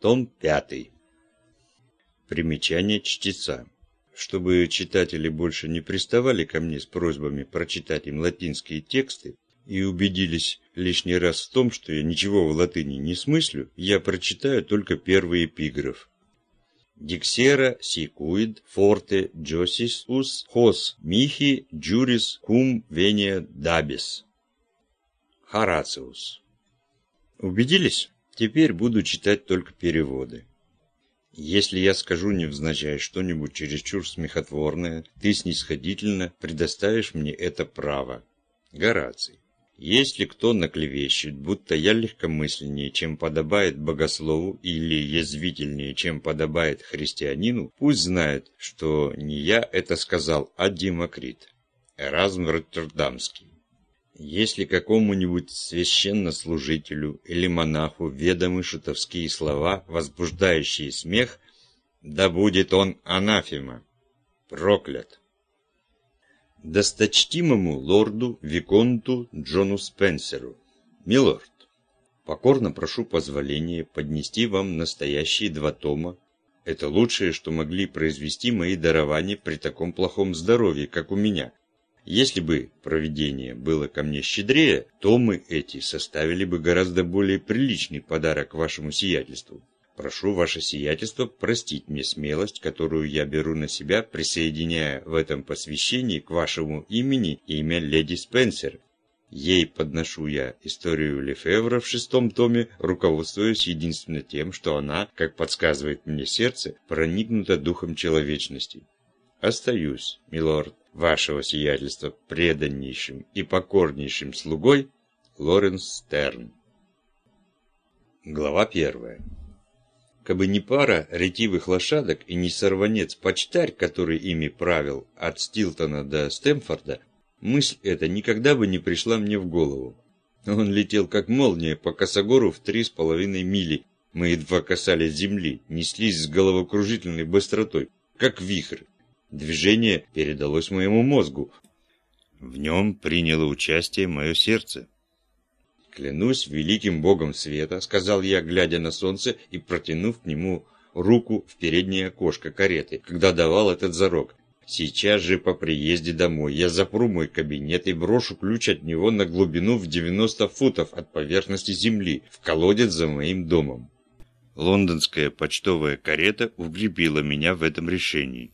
Том 5. Примечание чтеца. Чтобы читатели больше не приставали ко мне с просьбами прочитать им латинские тексты и убедились лишний раз в том, что я ничего в латыни не смыслю, я прочитаю только первый эпиграф. Диксера сикуид форте джосис ус хос михи джурис кум вения дабис. Хорациус. Убедились? Теперь буду читать только переводы. Если я скажу невзначай что-нибудь чересчур смехотворное, ты снисходительно предоставишь мне это право. Гораций. Если кто наклевещет, будто я легкомысленнее, чем подобает богослову, или язвительнее, чем подобает христианину, пусть знает, что не я это сказал, а Демокрит. Эразм Роттердамский. Если какому-нибудь священнослужителю или монаху ведомы шутовские слова, возбуждающие смех, да будет он анафема, проклят. Досточтимому лорду Виконту Джону Спенсеру. Милорд, покорно прошу позволения поднести вам настоящие два тома. Это лучшее, что могли произвести мои дарования при таком плохом здоровье, как у меня, если бы провидение было ко мне щедрее, то мы эти составили бы гораздо более приличный подарок вашему сиятельству. Прошу ваше сиятельство простить мне смелость, которую я беру на себя, присоединяя в этом посвящении к вашему имени имя леди Спенсер. Ей подношу я историю Лефевра в шестом томе, руководствуясь единственно тем, что она, как подсказывает мне сердце, проникнута духом человечности. Остаюсь, милорд, вашего сиятельства преданнейшим и покорнейшим слугой Лоренс Стерн. Глава первая. Кабы не пара ретивых лошадок и не сорванец-почтарь, который ими правил от Стилтона до Стэмфорда, мысль эта никогда бы не пришла мне в голову. Он летел как молния по косогору в три с половиной мили. Мы едва касались земли, неслись с головокружительной быстротой, как вихрь, Движение передалось моему мозгу. В нем приняло участие мое сердце. «Клянусь великим богом света», — сказал я, глядя на солнце и протянув к нему руку в переднее окошко кареты, когда давал этот зарок. «Сейчас же по приезде домой я запру мой кабинет и брошу ключ от него на глубину в 90 футов от поверхности земли, в колодец за моим домом». Лондонская почтовая карета укрепила меня в этом решении.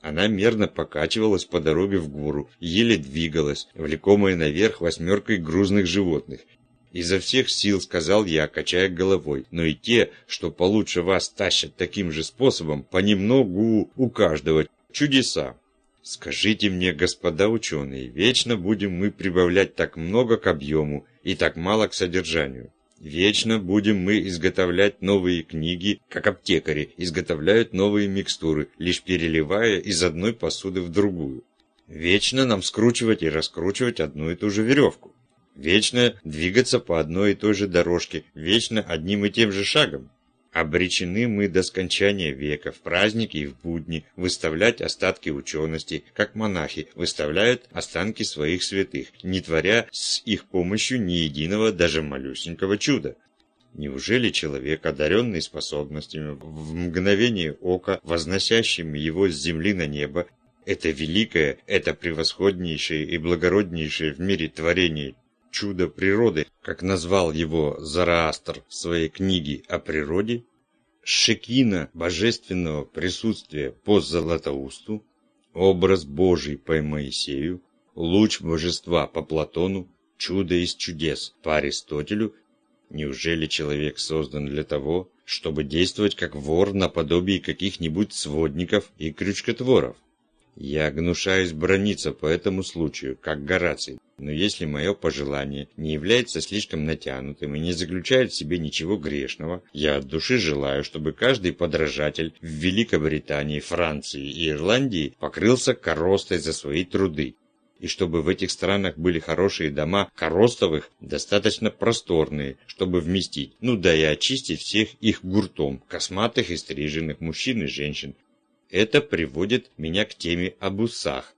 Она мерно покачивалась по дороге в гору, еле двигалась, влекомая наверх восьмеркой грузных животных. «Изо всех сил», — сказал я, качая головой, «но и те, что получше вас тащат таким же способом, понемногу у каждого чудеса». Скажите мне, господа ученые, вечно будем мы прибавлять так много к объему и так мало к содержанию. Вечно будем мы изготовлять новые книги, как аптекари изготовляют новые микстуры, лишь переливая из одной посуды в другую. Вечно нам скручивать и раскручивать одну и ту же веревку. Вечно двигаться по одной и той же дорожке, вечно одним и тем же шагом. Обречены мы до скончания века, в праздники и в будни, выставлять остатки учености, как монахи выставляют останки своих святых, не творя с их помощью ни единого, даже малюсенького чуда. Неужели человек, одаренный способностями, в мгновение ока, возносящим его с земли на небо, это великое, это превосходнейшее и благороднейшее в мире творение чудо природы, как назвал его Зараастр в своей книге о природе, шекина божественного присутствия по Златоусту, образ Божий по Моисею, луч божества по Платону, чудо из чудес по Аристотелю, неужели человек создан для того, чтобы действовать как вор наподобие каких-нибудь сводников и крючкотворов? Я гнушаюсь брониться по этому случаю, как Гораций, но если мое пожелание не является слишком натянутым и не заключает в себе ничего грешного, я от души желаю, чтобы каждый подражатель в Великобритании, Франции и Ирландии покрылся коростой за свои труды, и чтобы в этих странах были хорошие дома коростовых, достаточно просторные, чтобы вместить, ну да и очистить всех их гуртом, косматых и стриженных мужчин и женщин. Это приводит меня к теме об усах,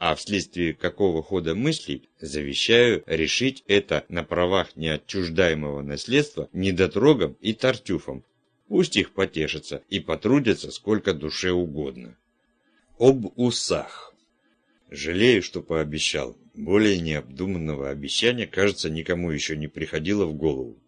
а вследствие какого хода мыслей завещаю решить это на правах неотчуждаемого наследства недотрогом и тартюфом. Пусть их потешатся и потрудятся сколько душе угодно. Об усах. Жалею, что пообещал. Более необдуманного обещания, кажется, никому еще не приходило в голову.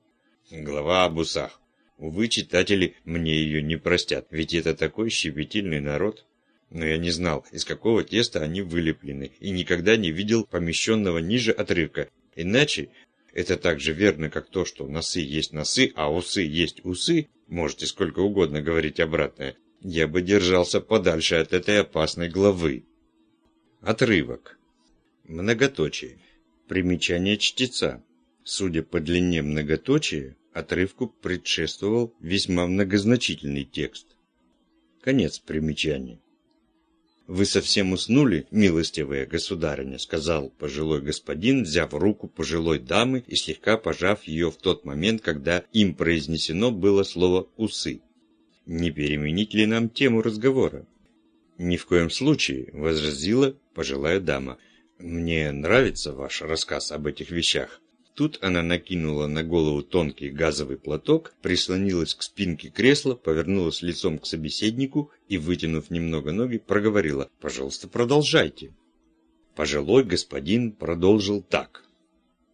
Глава об усах. Увы, читатели мне ее не простят, ведь это такой щепетильный народ. Но я не знал, из какого теста они вылеплены, и никогда не видел помещенного ниже отрывка. Иначе это так же верно, как то, что носы есть носы, а усы есть усы, можете сколько угодно говорить обратное, я бы держался подальше от этой опасной главы. Отрывок. Многоточие. Примечание чтеца. Судя по длине многоточия, отрывку предшествовал весьма многозначительный текст. Конец примечания. «Вы совсем уснули, милостивая государыня», — сказал пожилой господин, взяв руку пожилой дамы и слегка пожав ее в тот момент, когда им произнесено было слово «усы». «Не переменить ли нам тему разговора?» «Ни в коем случае», — возразила пожилая дама. «Мне нравится ваш рассказ об этих вещах. Тут она накинула на голову тонкий газовый платок, прислонилась к спинке кресла, повернулась лицом к собеседнику и, вытянув немного ноги, проговорила «Пожалуйста, продолжайте». Пожилой господин продолжил так.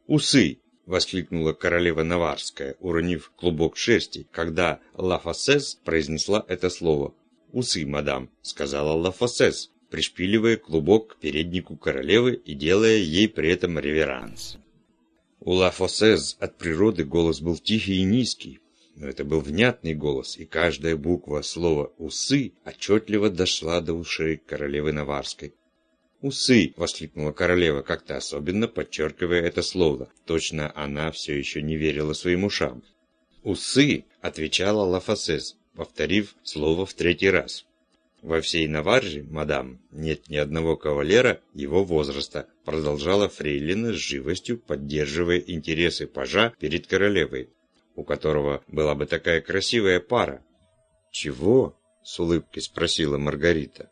«Усы!» — воскликнула королева Наварская, уронив клубок шерсти, когда Ла Фассес произнесла это слово. «Усы, мадам», — сказала Ла Фассес, пришпиливая клубок к переднику королевы и делая ей при этом реверанс. У Ла Фосез от природы голос был тихий и низкий, но это был внятный голос, и каждая буква слова «усы» отчетливо дошла до ушей королевы Наварской. «Усы!» — воскликнула королева, как-то особенно подчеркивая это слово. Точно она все еще не верила своим ушам. «Усы!» — отвечала Лафасес, повторив слово в третий раз. Во всей Наварже, мадам, нет ни одного кавалера его возраста, продолжала Фрейлина с живостью, поддерживая интересы пажа перед королевой, у которого была бы такая красивая пара. «Чего?» — с улыбкой спросила Маргарита.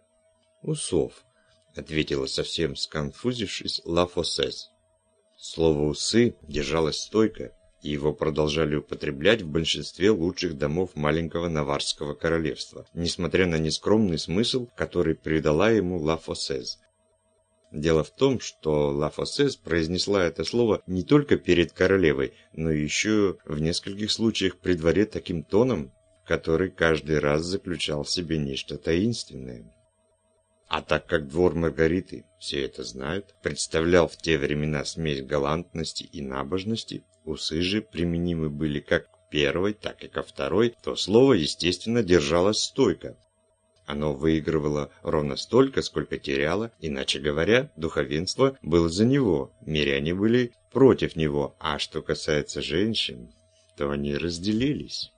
«Усов», — ответила совсем сконфузившись Ла Фосес. Слово «усы» держалось стойко, его продолжали употреблять в большинстве лучших домов маленького Наварского королевства, несмотря на нескромный смысл, который придала ему Ла Фосез. Дело в том, что Ла Фосез произнесла это слово не только перед королевой, но еще в нескольких случаях при дворе таким тоном, который каждый раз заключал в себе нечто таинственное. А так как двор Маргариты, все это знают, представлял в те времена смесь галантности и набожности, Усы же применимы были как к первой, так и ко второй, то слово, естественно, держалось стойко. Оно выигрывало ровно столько, сколько теряло, иначе говоря, духовенство было за него, миряне были против него, а что касается женщин, то они разделились.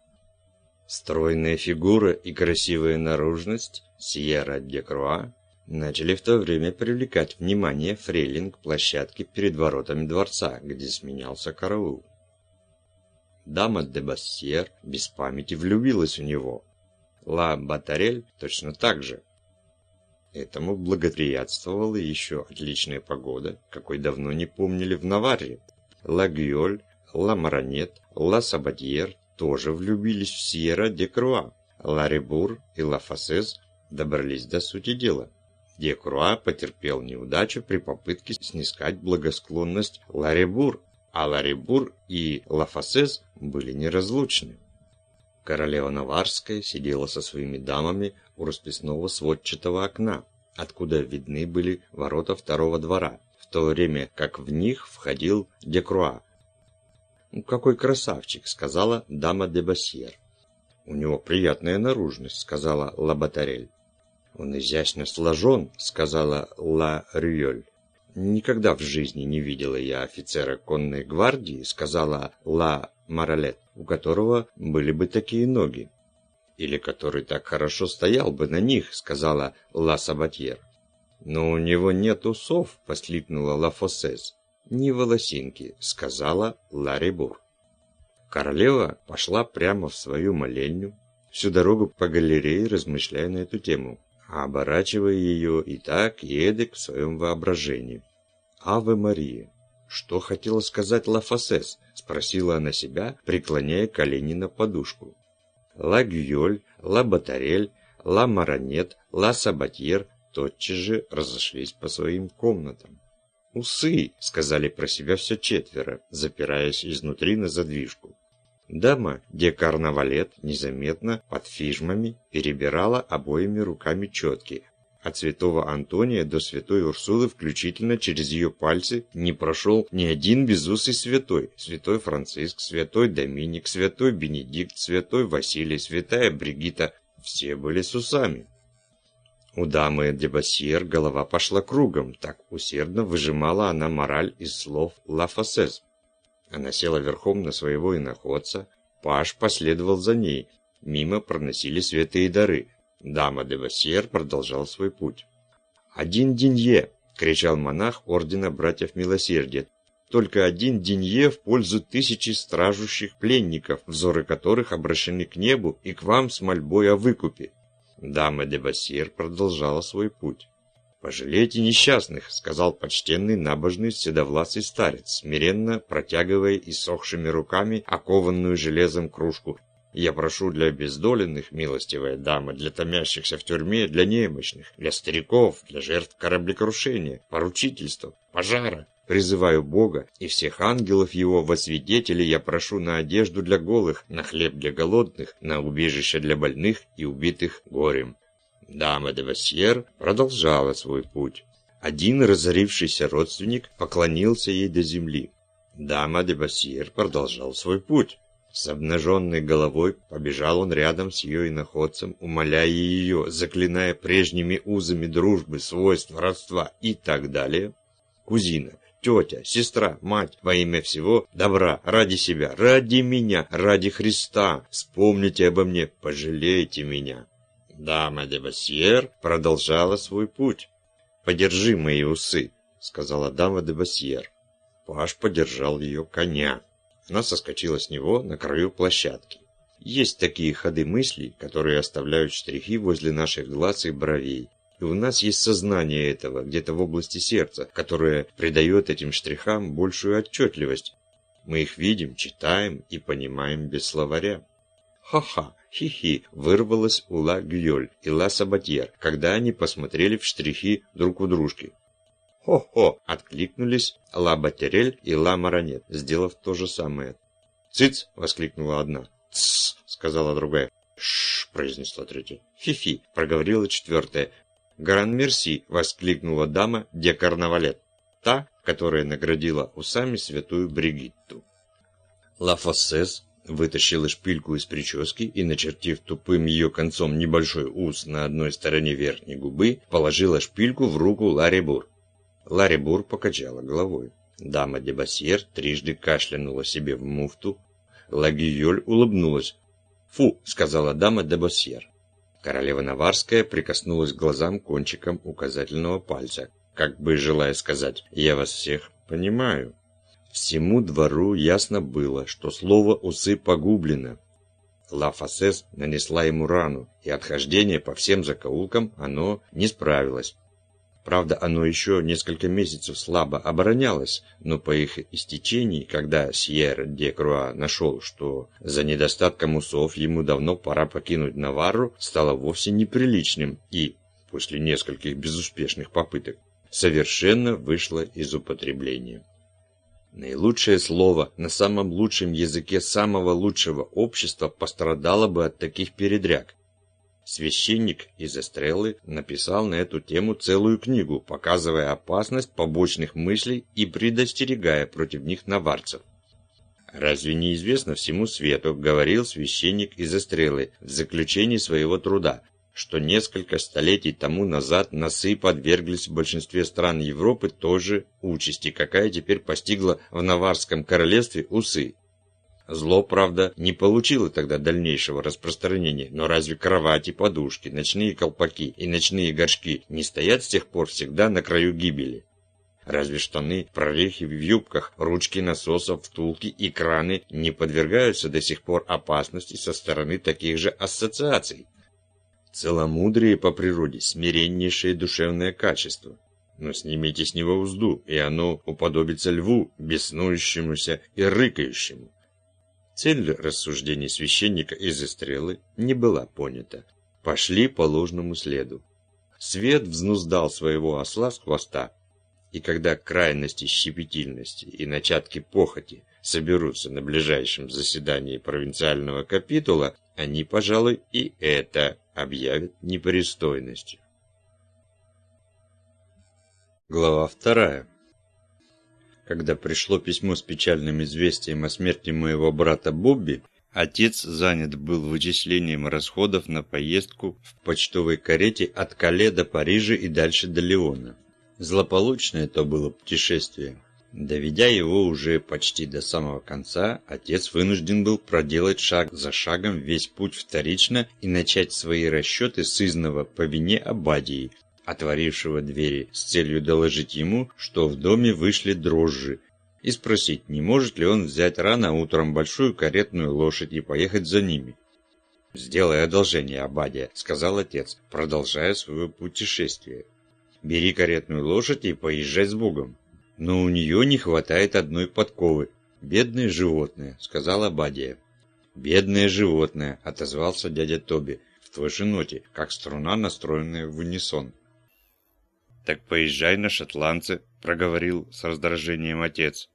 Стройная фигура и красивая наружность Сьерра де Круа начали в то время привлекать внимание фрейлин к площадке перед воротами дворца, где сменялся караул. Дама де Бассьер без памяти влюбилась в него. Ла Батарель точно так же. Этому благоприятствовала еще отличная погода, какой давно не помнили в Наварре. Ла Гюоль, Ла Маранет, Ла Сабатьер тоже влюбились в Сьерра де Круа. Ла Ребур и Ла Фасес добрались до сути дела. Декруа потерпел неудачу при попытке снискать благосклонность Ларебур, а Ларебур и Лафасес были неразлучны. Королева Наварская сидела со своими дамами у расписного сводчатого окна, откуда видны были ворота второго двора, в то время как в них входил Декруа. «Ну, «Какой красавчик!» — сказала дама де Басьер. «У него приятная наружность», — сказала Лабатарель. «Он изящно сложен», — сказала Ла Рюэль. «Никогда в жизни не видела я офицера конной гвардии», — сказала Ла Маралет, у которого были бы такие ноги. «Или который так хорошо стоял бы на них», — сказала Ла Сабатьер. «Но у него нет усов», — воскликнула Ла Фоссес. «Ни волосинки», — сказала Ла Ребур. Королева пошла прямо в свою молельню, всю дорогу по галерее размышляя на эту тему оборачивая ее и так, и эдак в своем воображении. «Аве Мария!» «Что хотела сказать Лафасес?» – спросила она себя, преклоняя колени на подушку. Ла Гюль, Ла Батарель, Ла Маранет, Ла Сабатьер тотчас же разошлись по своим комнатам. «Усы!» — сказали про себя все четверо, запираясь изнутри на задвижку. Дама де Карнавалет незаметно под фижмами перебирала обоими руками четки. От святого Антония до святой Урсулы включительно через ее пальцы не прошел ни один безусый святой. Святой Франциск, святой Доминик, святой Бенедикт, святой Василий, святая Бригита. Все были с усами. У дамы де Бассиер голова пошла кругом, так усердно выжимала она мораль из слов «Ла Фасес». Она села верхом на своего иноходца, Паш последовал за ней, мимо проносили святые дары. Дама де Бассиер продолжал свой путь. «Один денье!» — кричал монах ордена братьев милосердия. «Только один денье в пользу тысячи стражущих пленников, взоры которых обращены к небу и к вам с мольбой о выкупе. Дама де Бассир продолжала свой путь. «Пожалейте несчастных», — сказал почтенный набожный седовласый старец, смиренно протягивая иссохшими руками окованную железом кружку. «Я прошу для обездоленных, милостивая дама, для томящихся в тюрьме, для немощных, для стариков, для жертв кораблекрушения, поручительства, пожара, Призываю Бога и всех ангелов Его во свидетели я прошу на одежду для голых, на хлеб для голодных, на убежище для больных и убитых горем». Дама де Васьер продолжала свой путь. Один разорившийся родственник поклонился ей до земли. Дама де Бассиер продолжал свой путь. С обнаженной головой побежал он рядом с ее иноходцем, умоляя ее, заклиная прежними узами дружбы, свойств, родства и так далее. Кузина, тетя, сестра, мать, во имя всего добра, ради себя, ради меня, ради Христа, вспомните обо мне, пожалейте меня. Дама де Басьер продолжала свой путь. «Подержи мои усы», — сказала дама де Басьер. Паш подержал ее коня. Она соскочила с него на краю площадки. Есть такие ходы мыслей, которые оставляют штрихи возле наших глаз и бровей, и у нас есть сознание этого, где-то в области сердца, которое придает этим штрихам большую отчетливость. Мы их видим, читаем и понимаем без словаря. Ха-ха, хи-хи, вырвалось у Ла Гюль и Ла Сабатьер, когда они посмотрели в штрихи друг у дружки. «Хо-хо!» – откликнулись Ла Батерель и Ла Маранет, сделав то же самое. «Цыц!» – воскликнула одна. «Тссс!» – сказала другая. «Шш!» – произнесла третья. «Фи-фи!» – проговорила четвертая. «Гран-мерси!» – воскликнула дама де Карнавалет, та, которая наградила усами святую Бригитту. Ла Фоссес вытащила шпильку из прически и, начертив тупым ее концом небольшой ус на одной стороне верхней губы, положила шпильку в руку Ларри Бур. Ларри Бур покачала головой. Дама де Басьер трижды кашлянула себе в муфту. Лагиоль улыбнулась. «Фу!» — сказала дама де Басьер. Королева Наварская прикоснулась глазам кончиком указательного пальца, как бы желая сказать «Я вас всех понимаю». Всему двору ясно было, что слово «усы» погублено. Ла Фасес нанесла ему рану, и отхождение по всем закоулкам оно не справилось. Правда, оно еще несколько месяцев слабо оборонялось, но по их истечении, когда Сьер де Круа нашел, что за недостатком усов ему давно пора покинуть Наварру, стало вовсе неприличным и, после нескольких безуспешных попыток, совершенно вышло из употребления. Наилучшее слово на самом лучшем языке самого лучшего общества пострадало бы от таких передряг. Священник из Эстреллы написал на эту тему целую книгу, показывая опасность побочных мыслей и предостерегая против них наварцев. «Разве не известно всему свету, — говорил священник из Эстреллы в заключении своего труда, что несколько столетий тому назад носы подверглись в большинстве стран Европы тоже участи, какая теперь постигла в Наварском королевстве усы. Зло, правда, не получило тогда дальнейшего распространения, но разве кровати, подушки, ночные колпаки и ночные горшки не стоят с тех пор всегда на краю гибели? Разве штаны, прорехи в юбках, ручки насосов, втулки и краны не подвергаются до сих пор опасности со стороны таких же ассоциаций? Целомудрие по природе – смиреннейшее душевное качество. Но снимите с него узду, и оно уподобится льву, беснующемуся и рыкающему. Цель рассуждений священника из стрелы не была понята. Пошли по ложному следу. Свет взнуздал своего осла с хвоста, и когда крайности щепетильности и начатки похоти соберутся на ближайшем заседании провинциального капитула, они, пожалуй, и это объявят непристойностью. Глава вторая. Когда пришло письмо с печальным известием о смерти моего брата Бобби, отец занят был вычислением расходов на поездку в почтовой карете от Кале до Парижа и дальше до Леона. Злополучное то было путешествие. Доведя его уже почти до самого конца, отец вынужден был проделать шаг за шагом весь путь вторично и начать свои расчеты с изного по вине Абадии, отворившего двери с целью доложить ему, что в доме вышли дрожжи, и спросить, не может ли он взять рано утром большую каретную лошадь и поехать за ними. «Сделай одолжение, Абадия», — сказал отец, продолжая свое путешествие. Бери каретную лошадь и поезжай с Богом. Но у нее не хватает одной подковы. Бедное животное, сказала Бадия. Бедное животное, отозвался дядя Тоби, в той же ноте, как струна, настроенная в унисон. Так поезжай на шотландце, проговорил с раздражением отец.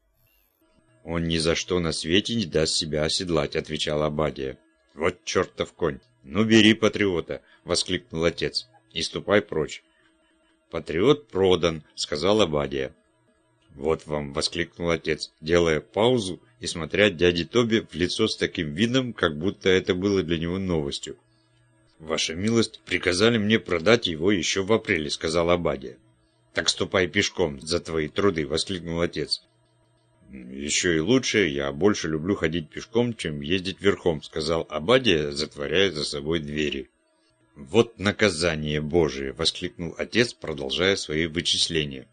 Он ни за что на свете не даст себя оседлать, отвечала Бадия. Вот чертов конь. Ну бери патриота, воскликнул отец, и ступай прочь. «Патриот продан», — сказала Бадия. «Вот вам!» — воскликнул отец, делая паузу и смотря дяде Тоби в лицо с таким видом, как будто это было для него новостью. «Ваша милость приказали мне продать его еще в апреле», — сказала Бадия. «Так ступай пешком за твои труды», — воскликнул отец. «Еще и лучше, я больше люблю ходить пешком, чем ездить верхом», — сказал Абадия, затворяя за собой двери. «Вот наказание Божие!» — воскликнул отец, продолжая свои вычисления.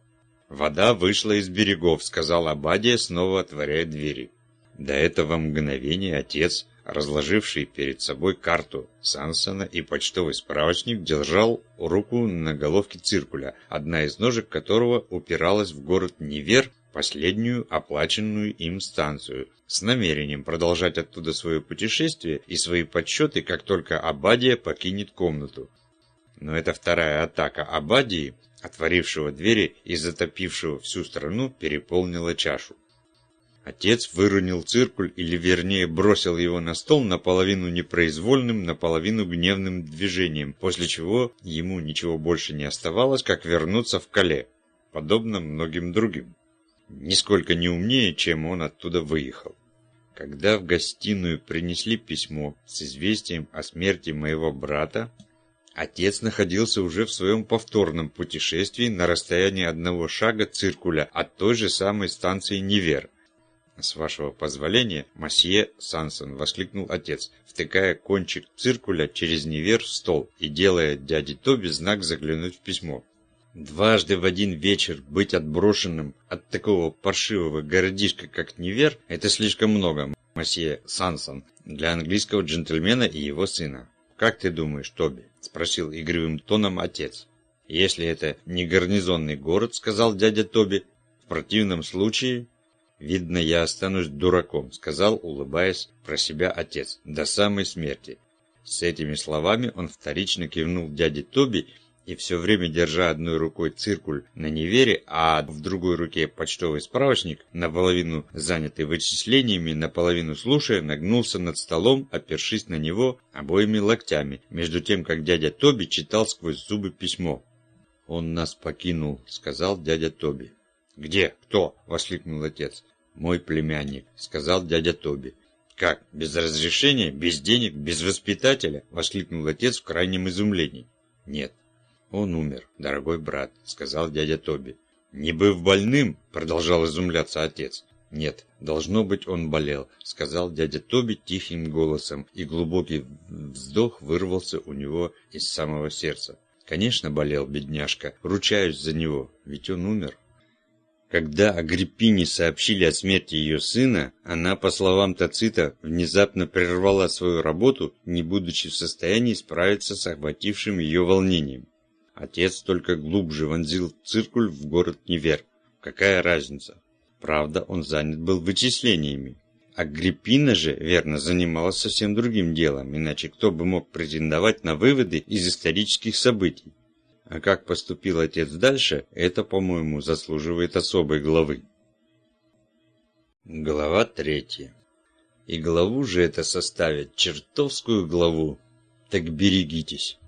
«Вода вышла из берегов», — сказал Абадия, снова отворяя двери. До этого мгновения отец, разложивший перед собой карту Сансона и почтовый справочник, держал руку на головке циркуля, одна из ножек которого упиралась в город Невер последнюю оплаченную им станцию, с намерением продолжать оттуда свое путешествие и свои подсчеты, как только Абадия покинет комнату. Но эта вторая атака Абадии, отворившего двери и затопившего всю страну, переполнила чашу. Отец выронил циркуль, или вернее бросил его на стол наполовину непроизвольным, наполовину гневным движением, после чего ему ничего больше не оставалось, как вернуться в Кале, подобно многим другим нисколько не умнее, чем он оттуда выехал. Когда в гостиную принесли письмо с известием о смерти моего брата, отец находился уже в своем повторном путешествии на расстоянии одного шага циркуля от той же самой станции Невер. «С вашего позволения, масье Сансон!» – воскликнул отец, втыкая кончик циркуля через Невер в стол и делая дяде Тоби знак заглянуть в письмо. Дважды в один вечер быть отброшенным от такого паршивого городишка, как Невер, это слишком много, масье Сансон, для английского джентльмена и его сына. «Как ты думаешь, Тоби?» – спросил игривым тоном отец. «Если это не гарнизонный город», – сказал дядя Тоби, – «в противном случае...» «Видно, я останусь дураком», – сказал, улыбаясь про себя отец, – «до самой смерти». С этими словами он вторично кивнул дяде Тоби и все время держа одной рукой циркуль на невере, а в другой руке почтовый справочник, наполовину занятый вычислениями, наполовину слушая, нагнулся над столом, опершись на него обоими локтями, между тем, как дядя Тоби читал сквозь зубы письмо. «Он нас покинул», — сказал дядя Тоби. «Где? Кто?» — воскликнул отец. «Мой племянник», — сказал дядя Тоби. «Как? Без разрешения? Без денег? Без воспитателя?» — воскликнул отец в крайнем изумлении. «Нет, «Он умер, дорогой брат», — сказал дядя Тоби. «Не быв больным?» — продолжал изумляться отец. «Нет, должно быть, он болел», — сказал дядя Тоби тихим голосом, и глубокий вздох вырвался у него из самого сердца. «Конечно, болел, бедняжка, ручаюсь за него, ведь он умер». Когда Агриппине сообщили о смерти ее сына, она, по словам Тацита, внезапно прервала свою работу, не будучи в состоянии справиться с охватившим ее волнением. Отец только глубже вонзил циркуль в город Невер. Какая разница? Правда, он занят был вычислениями. Агриппина же, верно, занималась совсем другим делом, иначе кто бы мог претендовать на выводы из исторических событий. А как поступил отец дальше, это, по-моему, заслуживает особой главы. Глава третья. И главу же это составит чертовскую главу. Так берегитесь.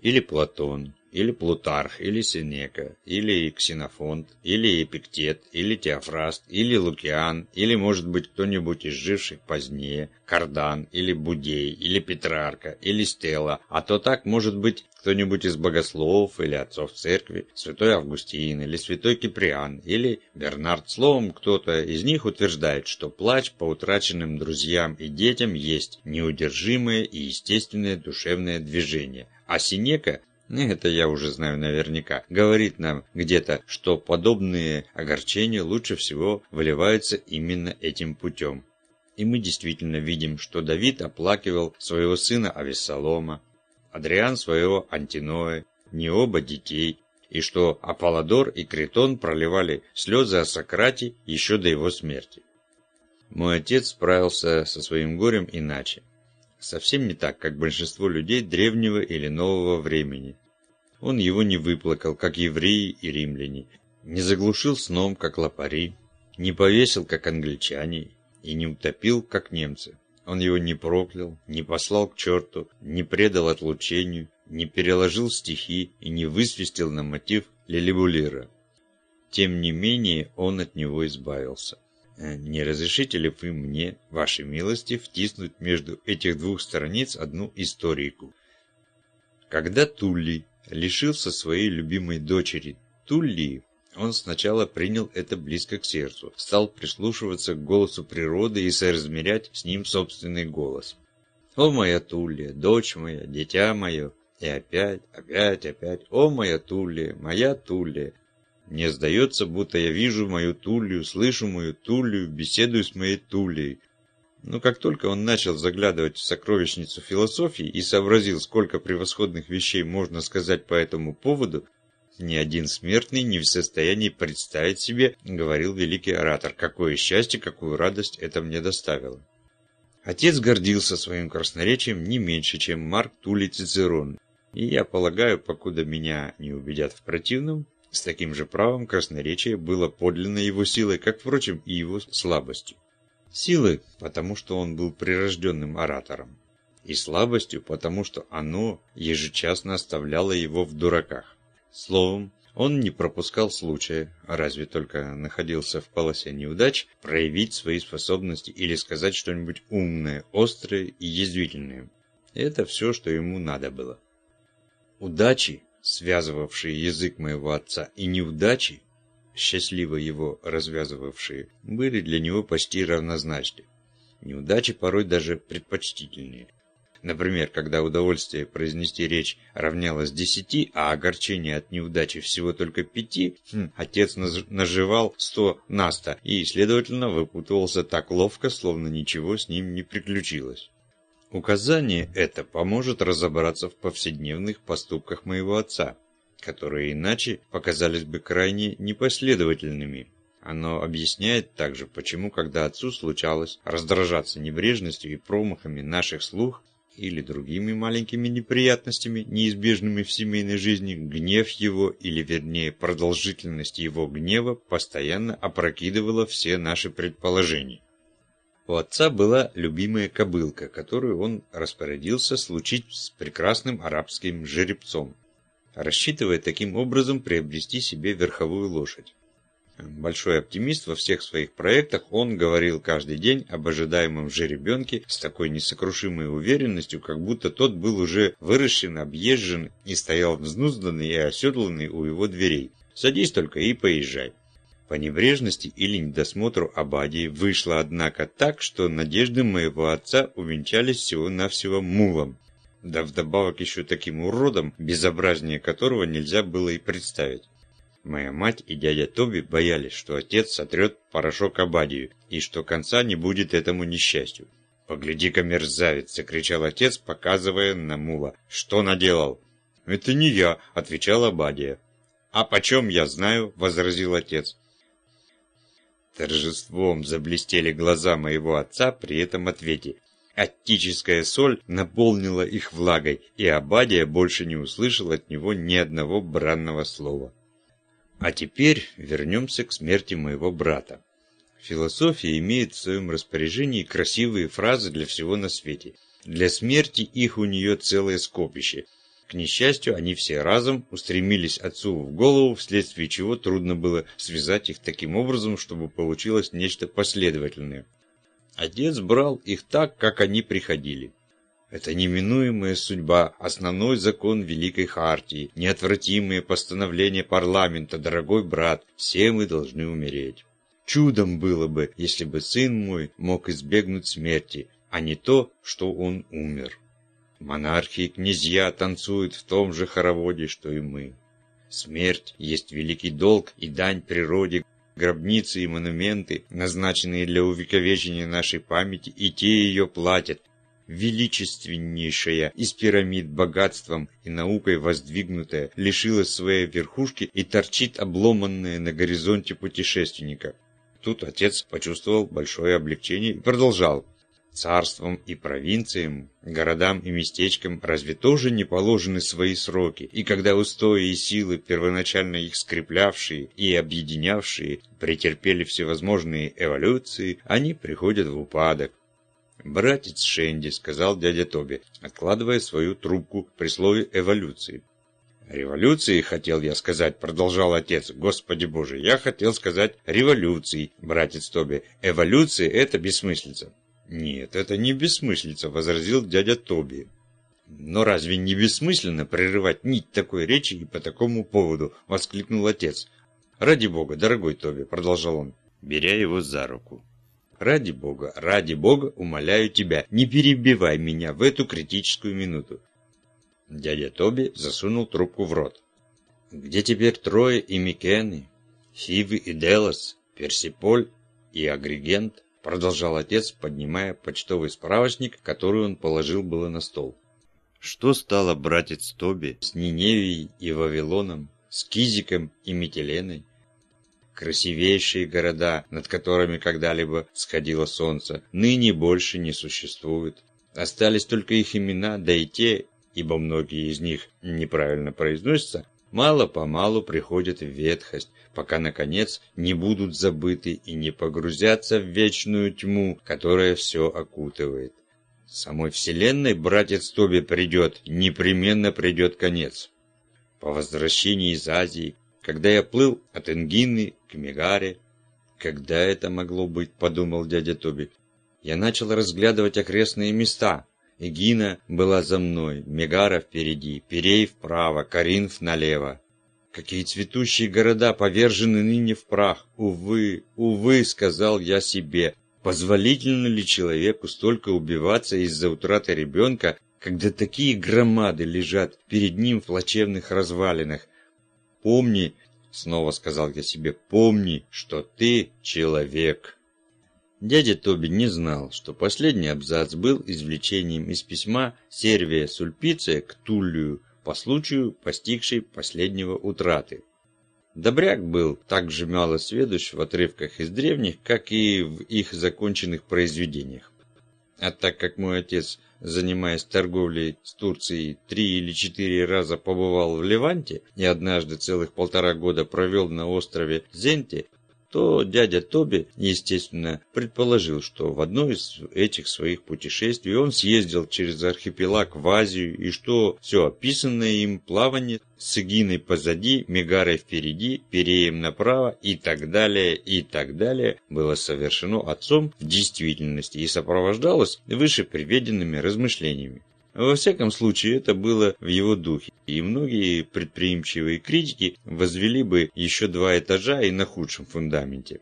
Или Платон, или Плутарх, или Сенека, или Ксенофонт, или Эпиктет, или Теофраст, или Лукиан, или, может быть, кто-нибудь из живших позднее, Кардан, или Будей, или Петрарка, или Стела, а то так, может быть, кто-нибудь из богословов или отцов церкви, святой Августин или святой Киприан, или Бернард, словом, кто-то из них утверждает, что плач по утраченным друзьям и детям есть неудержимое и естественное душевное движение, а Синека это я уже знаю наверняка, говорит нам где-то, что подобные огорчения лучше всего выливаются именно этим путем. И мы действительно видим, что Давид оплакивал своего сына Авессалома, Адриан своего Антиноя, не оба детей, и что Аполлодор и Критон проливали слезы о Сократе еще до его смерти. Мой отец справился со своим горем иначе. Совсем не так, как большинство людей древнего или нового времени. Он его не выплакал, как евреи и римляне, не заглушил сном, как лопари, не повесил, как англичане, и не утопил, как немцы. Он его не проклял, не послал к черту, не предал отлучению, не переложил стихи и не высвистел на мотив Лилибулира. Тем не менее, он от него избавился. Э, не разрешите ли вы мне, вашей милости, втиснуть между этих двух страниц одну историку? Когда Тулли лишился своей любимой дочери Тулли, он сначала принял это близко к сердцу, стал прислушиваться к голосу природы и соразмерять с ним собственный голос. «О, моя Тулли, дочь моя, дитя мое!» И опять, опять, опять «О, моя Тулли, моя Тулли!» Мне сдается, будто я вижу мою Тулью, слышу мою Тулью, беседую с моей Тулей. Но как только он начал заглядывать в сокровищницу философии и сообразил, сколько превосходных вещей можно сказать по этому поводу, ни один смертный не в состоянии представить себе, говорил великий оратор, какое счастье, какую радость это мне доставило. Отец гордился своим красноречием не меньше, чем Марк Тулей Цицерон, и я полагаю, покуда меня не убедят в противном, с таким же правом красноречие было подлинно его силой, как, впрочем, и его слабостью. Силой, потому что он был прирожденным оратором. И слабостью, потому что оно ежечасно оставляло его в дураках. Словом, он не пропускал случая, разве только находился в полосе неудач, проявить свои способности или сказать что-нибудь умное, острое и язвительное. Это все, что ему надо было. Удачи связывавшие язык моего отца, и неудачи, счастливо его развязывавшие, были для него почти равнозначны. Неудачи порой даже предпочтительнее. Например, когда удовольствие произнести речь равнялось десяти, а огорчение от неудачи всего только пяти, хм, отец наживал сто на сто и, следовательно, выпутывался так ловко, словно ничего с ним не приключилось. Указание это поможет разобраться в повседневных поступках моего отца, которые иначе показались бы крайне непоследовательными. Оно объясняет также, почему, когда отцу случалось раздражаться небрежностью и промахами наших слух или другими маленькими неприятностями, неизбежными в семейной жизни, гнев его, или вернее продолжительность его гнева, постоянно опрокидывала все наши предположения. У отца была любимая кобылка, которую он распорядился случить с прекрасным арабским жеребцом, рассчитывая таким образом приобрести себе верховую лошадь. Большой оптимист во всех своих проектах, он говорил каждый день об ожидаемом жеребенке с такой несокрушимой уверенностью, как будто тот был уже выращен, объезжен и стоял взнузданный и оседланный у его дверей. «Садись только и поезжай». По небрежности или недосмотру Абадии вышло, однако, так, что надежды моего отца увенчались всего-навсего мулом. Да вдобавок еще таким уродом, безобразнее которого нельзя было и представить. Моя мать и дядя Тоби боялись, что отец сотрет порошок Абадию, и что конца не будет этому несчастью. «Погляди-ка, мерзавец!» – закричал отец, показывая на мула. «Что наделал?» «Это не я», – отвечал Абадия. «А почем я знаю?» – возразил отец. Торжеством заблестели глаза моего отца при этом ответе. Аттическая соль наполнила их влагой, и Абадия больше не услышал от него ни одного бранного слова. А теперь вернемся к смерти моего брата. Философия имеет в своем распоряжении красивые фразы для всего на свете. Для смерти их у нее целое скопище – к несчастью, они все разом устремились отцу в голову, вследствие чего трудно было связать их таким образом, чтобы получилось нечто последовательное. Отец брал их так, как они приходили. Это неминуемая судьба, основной закон Великой Хартии, неотвратимые постановления парламента, дорогой брат, все мы должны умереть. Чудом было бы, если бы сын мой мог избегнуть смерти, а не то, что он умер. Монархи и князья танцуют в том же хороводе, что и мы. Смерть есть великий долг и дань природе, гробницы и монументы, назначенные для увековечения нашей памяти, и те ее платят. Величественнейшая из пирамид богатством и наукой воздвигнутая лишилась своей верхушки и торчит обломанная на горизонте путешественника. Тут отец почувствовал большое облегчение и продолжал. Царствам и провинциям, городам и местечкам разве тоже не положены свои сроки, и когда устои и силы, первоначально их скреплявшие и объединявшие, претерпели всевозможные эволюции, они приходят в упадок. «Братец Шенди», — сказал дядя Тоби, откладывая свою трубку при слове «эволюции». «Революции, хотел я сказать», — продолжал отец. «Господи боже, я хотел сказать революции, братец Тоби. Эволюция — это бессмыслица». «Нет, это не бессмыслица», — возразил дядя Тоби. «Но разве не бессмысленно прерывать нить такой речи и по такому поводу?» — воскликнул отец. «Ради бога, дорогой Тоби», — продолжал он, беря его за руку. «Ради бога, ради бога, умоляю тебя, не перебивай меня в эту критическую минуту». Дядя Тоби засунул трубку в рот. «Где теперь Трое и Микены, Фивы и Делос, Персиполь и Агригент?» Продолжал отец, поднимая почтовый справочник, который он положил было на стол. Что стало братец Тоби с Ниневией и Вавилоном, с Кизиком и Метеленой? Красивейшие города, над которыми когда-либо сходило солнце, ныне больше не существуют. Остались только их имена, да и те, ибо многие из них неправильно произносятся, мало-помалу приходят в ветхость, пока, наконец, не будут забыты и не погрузятся в вечную тьму, которая все окутывает. Самой Вселенной братец Тоби придет, непременно придет конец. По возвращении из Азии, когда я плыл от Энгины к Мегаре, когда это могло быть, подумал дядя Тоби, я начал разглядывать окрестные места. Эгина была за мной, Мегара впереди, Перей вправо, Каринф налево. Какие цветущие города повержены ныне в прах. Увы, увы, сказал я себе, позволительно ли человеку столько убиваться из-за утраты ребенка, когда такие громады лежат перед ним в плачевных развалинах? Помни, снова сказал я себе, помни, что ты человек. Дядя Тоби не знал, что последний абзац был извлечением из письма Сервия Сульпиция к Туллию, по случаю постигшей последнего утраты. Добряк был так же мало сведущ в отрывках из древних, как и в их законченных произведениях. А так как мой отец, занимаясь торговлей с Турцией, три или четыре раза побывал в Ливанте и однажды целых полтора года провел на острове Зенте, то дядя Тоби, естественно, предположил, что в одно из этих своих путешествий он съездил через архипелаг в Азию и что все описанное им плавание с Игиной позади, Мегарой впереди, Переем направо и так далее, и так далее было совершено отцом в действительности и сопровождалось выше приведенными размышлениями. Во всяком случае, это было в его духе, и многие предприимчивые критики возвели бы еще два этажа и на худшем фундаменте.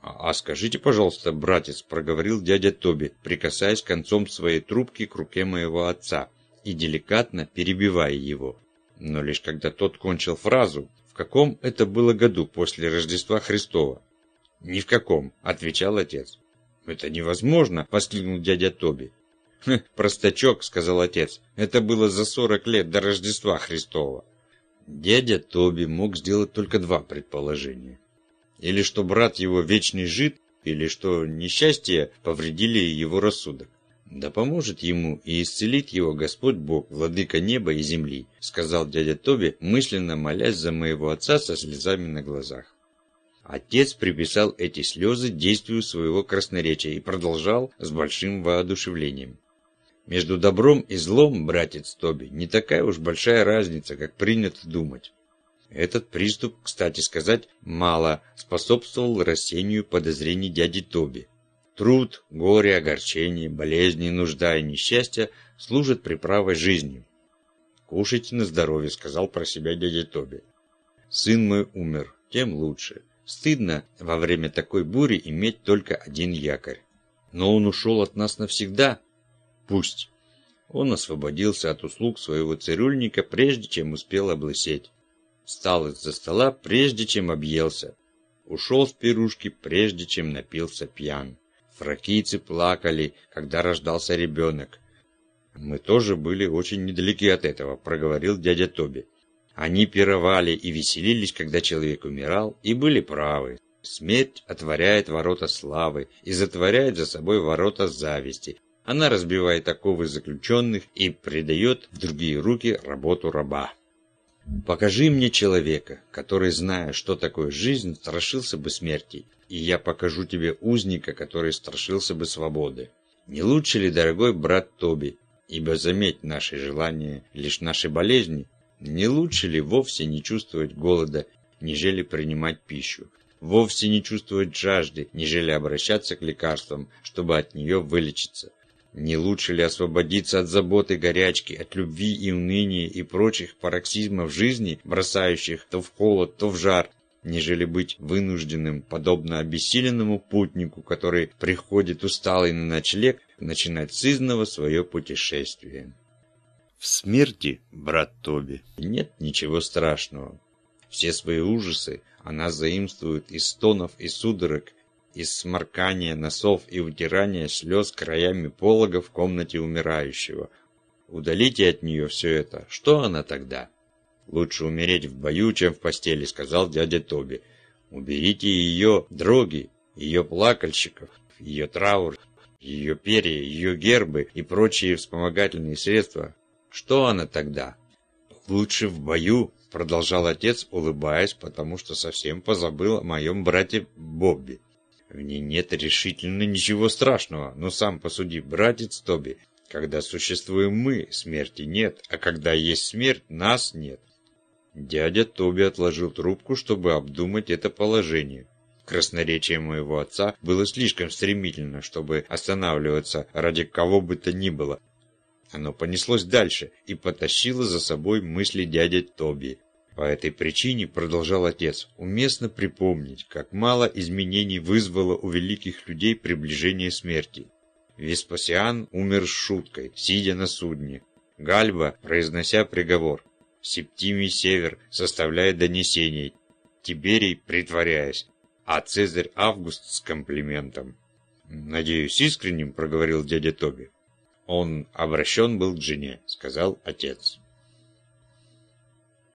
«А, «А скажите, пожалуйста, братец», — проговорил дядя Тоби, прикасаясь концом своей трубки к руке моего отца и деликатно перебивая его. Но лишь когда тот кончил фразу, в каком это было году после Рождества Христова? «Ни в каком», — отвечал отец. «Это невозможно!» — воскликнул дядя Тоби. «Простачок», — сказал отец, — «это было за сорок лет до Рождества Христова». Дядя Тоби мог сделать только два предположения. или что брат его вечный жид, или что несчастья повредили его рассудок. «Да поможет ему и исцелит его Господь Бог, владыка неба и земли», сказал дядя Тоби, мысленно молясь за моего отца со слезами на глазах. Отец приписал эти слезы действию своего красноречия и продолжал с большим воодушевлением. Между добром и злом, братец Тоби, не такая уж большая разница, как принято думать. Этот приступ, кстати сказать, мало способствовал рассеянию подозрений дяди Тоби. Труд, горе, огорчение, болезни, нужда и несчастье служат приправой жизни. «Кушайте на здоровье», — сказал про себя дядя Тоби. «Сын мой умер, тем лучше. Стыдно во время такой бури иметь только один якорь. Но он ушел от нас навсегда. Пусть». Он освободился от услуг своего цирюльника, прежде чем успел облысеть. Встал из-за стола, прежде чем объелся. Ушел с пирушки, прежде чем напился пьян. Фракийцы плакали, когда рождался ребенок. «Мы тоже были очень недалеки от этого», — проговорил дядя Тоби. «Они пировали и веселились, когда человек умирал, и были правы. Смерть отворяет ворота славы и затворяет за собой ворота зависти. Она разбивает оковы заключенных и предает в другие руки работу раба». Покажи мне человека, который, зная, что такое жизнь, страшился бы смерти, и я покажу тебе узника, который страшился бы свободы. Не лучше ли, дорогой брат Тоби, ибо заметь наши желания, лишь наши болезни, не лучше ли вовсе не чувствовать голода, нежели принимать пищу, вовсе не чувствовать жажды, нежели обращаться к лекарствам, чтобы от нее вылечиться? Не лучше ли освободиться от заботы горячки, от любви и уныния и прочих пароксизмов жизни, бросающих то в холод, то в жар, нежели быть вынужденным, подобно обессиленному путнику, который приходит усталый на ночлег, начинать с изного свое путешествие. В смерти, брат Тоби, нет ничего страшного. Все свои ужасы она заимствует из стонов и судорог, из сморкания носов и утирания слез краями полога в комнате умирающего. Удалите от нее все это. Что она тогда? Лучше умереть в бою, чем в постели, сказал дядя Тоби. Уберите ее дроги, ее плакальщиков, ее траур, ее перья, ее гербы и прочие вспомогательные средства. Что она тогда? Лучше в бою, продолжал отец, улыбаясь, потому что совсем позабыл о моем брате Бобби. В ней нет решительно ничего страшного, но сам посуди, братец Тоби, когда существуем мы, смерти нет, а когда есть смерть, нас нет. Дядя Тоби отложил трубку, чтобы обдумать это положение. Красноречие моего отца было слишком стремительно, чтобы останавливаться ради кого бы то ни было. Оно понеслось дальше и потащило за собой мысли дяди Тоби. По этой причине, продолжал отец, уместно припомнить, как мало изменений вызвало у великих людей приближение смерти. Веспасиан умер с шуткой, сидя на судне. Гальба, произнося приговор. Септимий Север, составляя донесение. Тиберий, притворяясь. А Цезарь Август с комплиментом. «Надеюсь, искренним», — проговорил дядя Тоби. «Он обращен был к жене», — сказал отец.